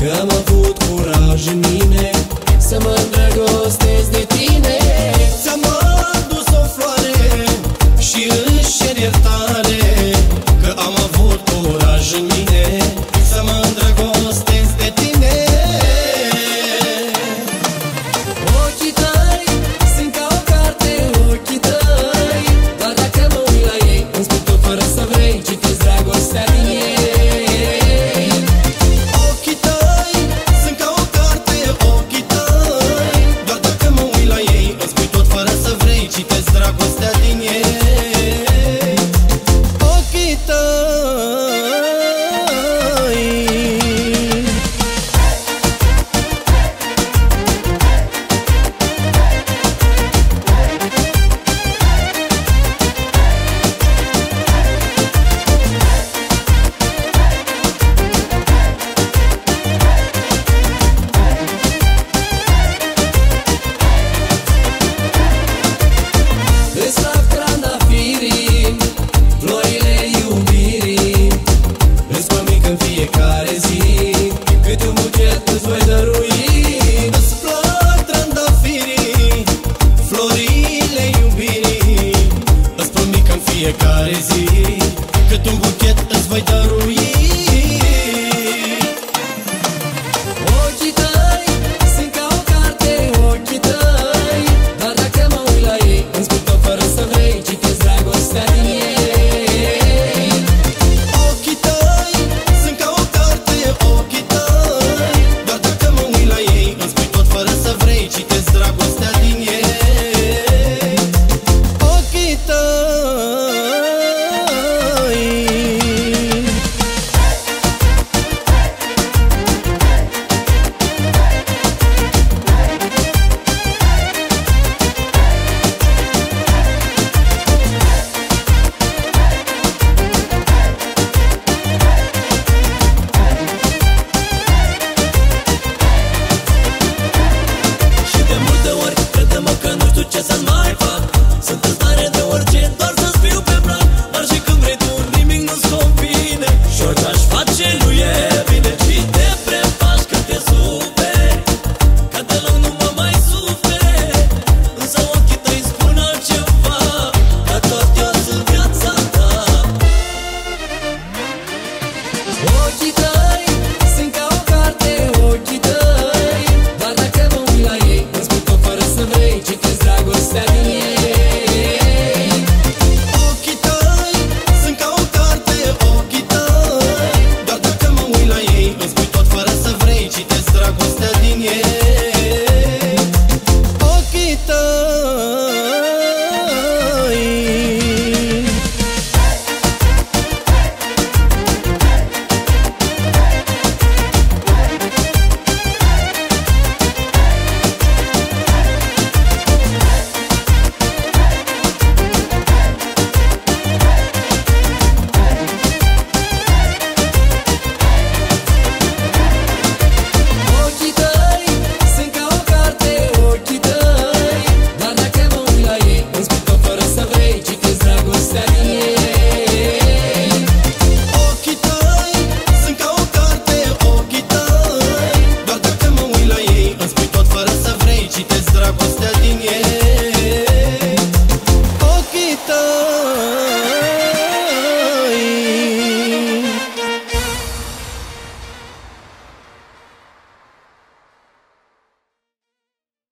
Că am avut curaj în mine Să mă îndrăgostesc de tine. fiecare zi. Cât un buchet îți voi dărui. ce să mai fac. Sunt în stare de orice, doar să spiu pe brac. Dar și când vrei tu, nimic nu-ți convine. Și orice aș face, nu e bine. Și te prefaci că te superi Că deloc nu mă mai suferi Însă ochii tăi spun altceva Că tot eu sunt viața ta. Ochii tăi